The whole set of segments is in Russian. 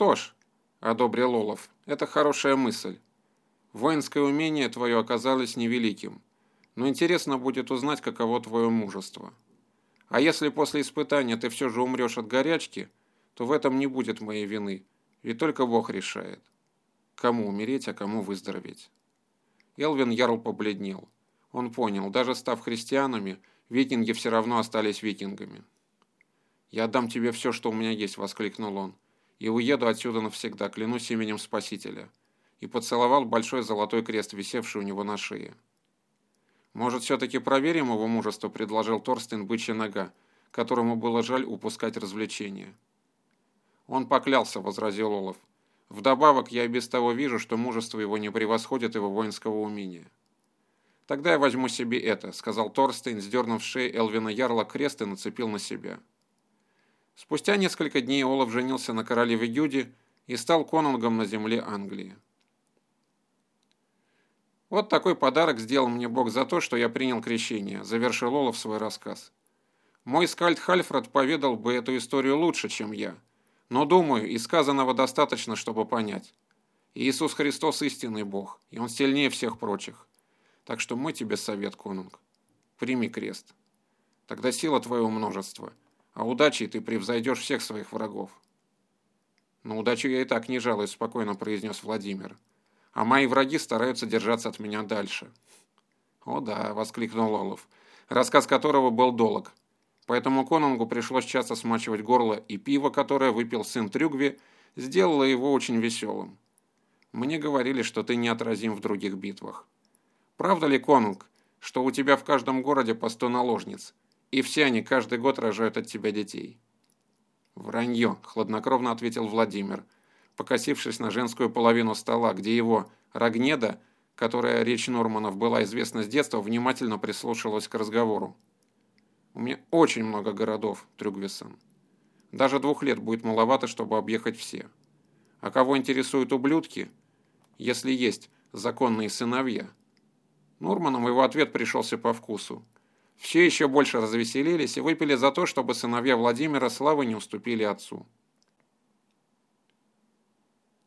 «Что ж», — одобрил Олаф, — «это хорошая мысль. Воинское умение твое оказалось невеликим, но интересно будет узнать, каково твое мужество. А если после испытания ты все же умрешь от горячки, то в этом не будет моей вины, ведь только Бог решает, кому умереть, а кому выздороветь». Элвин Ярл побледнел. Он понял, даже став христианами, викинги все равно остались викингами. «Я отдам тебе все, что у меня есть», — воскликнул он, — «и уеду отсюда навсегда, клянусь именем Спасителя», и поцеловал большой золотой крест, висевший у него на шее. «Может, все-таки проверим его мужество?» – предложил Торстен бычья нога, которому было жаль упускать развлечения. «Он поклялся», – возразил Олаф. «Вдобавок, я и без того вижу, что мужество его не превосходит его воинского умения». «Тогда я возьму себе это», – сказал Торстейн, сдернув с шеи Элвина Ярла крест и нацепил на себя. Спустя несколько дней Олаф женился на королеве Юди и стал конунгом на земле Англии. «Вот такой подарок сделал мне Бог за то, что я принял крещение», – завершил Олаф свой рассказ. «Мой скальд Хальфред поведал бы эту историю лучше, чем я, но, думаю, и сказанного достаточно, чтобы понять. Иисус Христос – истинный Бог, и Он сильнее всех прочих. Так что мой тебе совет, конунг. Прими крест. Тогда сила твоего множества, а удачей ты превзойдешь всех своих врагов». «На удачу я и так не жалуюсь», – спокойно произнес Владимир а мои враги стараются держаться от меня дальше». «О да», — воскликнул Олаф, рассказ которого был долг. Поэтому Конунгу пришлось часто смачивать горло, и пиво, которое выпил сын Трюгви, сделало его очень веселым. «Мне говорили, что ты неотразим в других битвах. Правда ли, Конунг, что у тебя в каждом городе по сто наложниц, и все они каждый год рожают от тебя детей?» «Вранье», — хладнокровно ответил Владимир, — покосившись на женскую половину стола, где его Рогнеда, которая речь Норманов была известна с детства, внимательно прислушивалась к разговору. «У меня очень много городов, Трюгвисон. Даже двух лет будет маловато, чтобы объехать все. А кого интересуют ублюдки, если есть законные сыновья?» Норманам его ответ пришелся по вкусу. Все еще больше развеселились и выпили за то, чтобы сыновья Владимира славы не уступили отцу.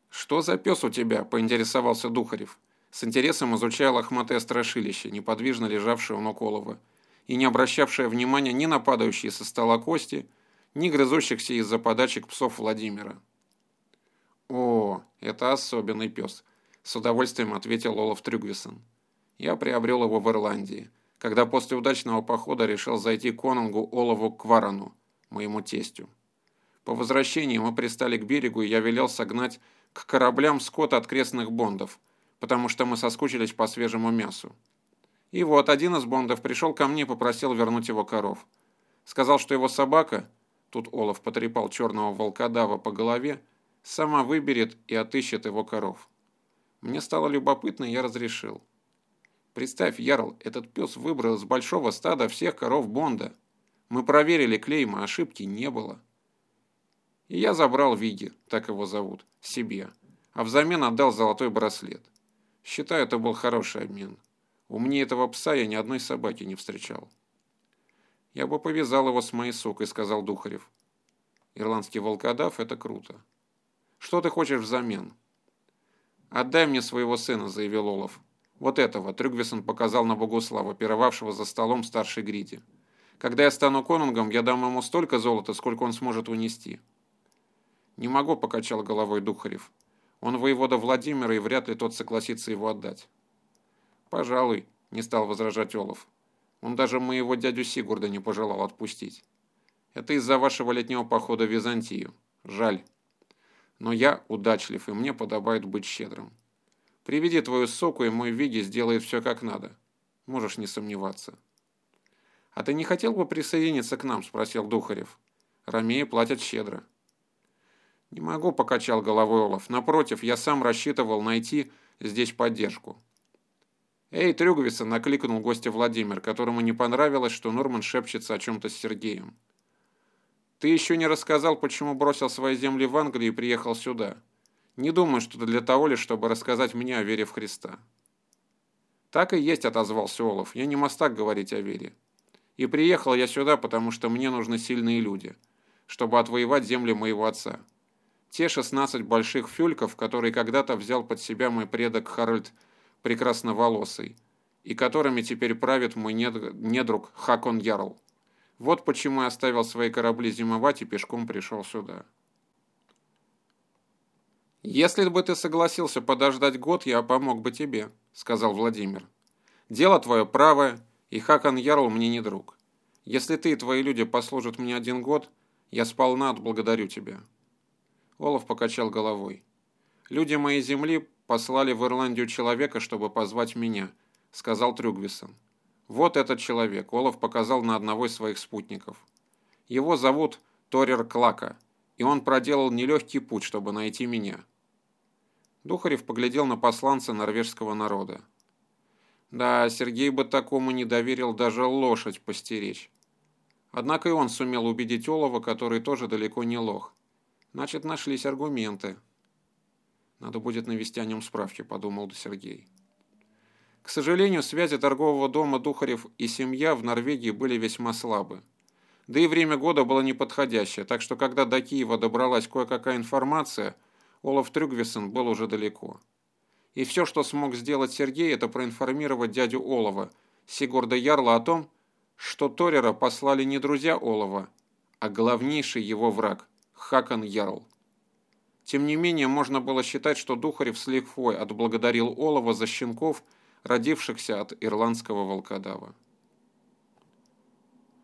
«Что за пес у тебя?» – поинтересовался Духарев. С интересом изучая лохматое страшилище, неподвижно лежавшее у ног Олова, и не обращавшее внимания ни на падающие со стола кости, ни грызущихся из-за подачек псов Владимира. «О, это особенный пес», – с удовольствием ответил Олаф Трюгвисон. «Я приобрел его в Ирландии, когда после удачного похода решил зайти к конунгу Олову Кварану, моему тестю. По возвращении мы пристали к берегу, и я велел согнать к кораблям скот от крестных бондов, потому что мы соскучились по свежему мясу. И вот один из бондов пришел ко мне и попросил вернуть его коров. Сказал, что его собака, тут Олаф потрепал черного волкодава по голове, сама выберет и отыщет его коров. Мне стало любопытно, и я разрешил. Представь, Ярл, этот пес выбрал из большого стада всех коров Бонда. Мы проверили клейма, ошибки не было. И я забрал Виги, так его зовут, себе, а взамен отдал золотой браслет. Считаю, это был хороший обмен. Умнее этого пса я ни одной собаки не встречал. Я бы повязал его с моей сукой, сказал Духарев. Ирландский волкодав – это круто. Что ты хочешь взамен? Отдай мне своего сына, заявил Олаф. Вот этого Трюгвисон показал на Богуслава, пировавшего за столом старшей Гриди. Когда я стану конунгом, я дам ему столько золота, сколько он сможет унести. «Не могу», — покачал головой Духарев. «Он воевода Владимира, и вряд ли тот согласится его отдать». «Пожалуй», — не стал возражать Олаф. «Он даже моего дядю Сигурда не пожелал отпустить. Это из-за вашего летнего похода в Византию. Жаль. Но я удачлив, и мне подобает быть щедрым. Приведи твою соку, и мой Виги сделает все как надо. Можешь не сомневаться». «А ты не хотел бы присоединиться к нам?» – спросил Духарев. «Ромеи платят щедро». «Не могу», – покачал головой Олаф. «Напротив, я сам рассчитывал найти здесь поддержку». «Эй, Трюгвиса!» – накликнул гостя Владимир, которому не понравилось, что Норман шепчется о чем-то с Сергеем. «Ты еще не рассказал, почему бросил свои земли в Англии и приехал сюда. Не думаю, что для того лишь, чтобы рассказать мне о вере в Христа». «Так и есть», – отозвался Олаф. «Я не мастак говорить о вере. И приехал я сюда, потому что мне нужны сильные люди, чтобы отвоевать земли моего отца». Те 16 больших фюльков, которые когда-то взял под себя мой предок Харальд Прекрасноволосый, и которыми теперь правит мой недруг Хакон Ярл. Вот почему я оставил свои корабли зимовать и пешком пришел сюда. «Если бы ты согласился подождать год, я помог бы тебе», — сказал Владимир. «Дело твое правое, и Хакон Ярл мне не друг. Если ты и твои люди послужат мне один год, я сполна отблагодарю тебя». Олаф покачал головой. «Люди моей земли послали в Ирландию человека, чтобы позвать меня», — сказал Трюгвисон. «Вот этот человек», — Олаф показал на одного из своих спутников. «Его зовут Торер Клака, и он проделал нелегкий путь, чтобы найти меня». Духарев поглядел на посланца норвежского народа. Да, Сергей бы такому не доверил даже лошадь постеречь. Однако и он сумел убедить Олова, который тоже далеко не лох. Значит, нашлись аргументы. Надо будет навести о нем справки, подумал Сергей. К сожалению, связи торгового дома Духарев и семья в Норвегии были весьма слабы. Да и время года было неподходящее, так что когда до Киева добралась кое-какая информация – Олаф Трюгвисон был уже далеко. И все, что смог сделать Сергей, это проинформировать дядю Олова, Сигурда Ярла, о том, что Торера послали не друзья Олова, а главнейший его враг – Хакон Ярл. Тем не менее, можно было считать, что Духарев с лихвой отблагодарил Олова за щенков, родившихся от ирландского волкодава.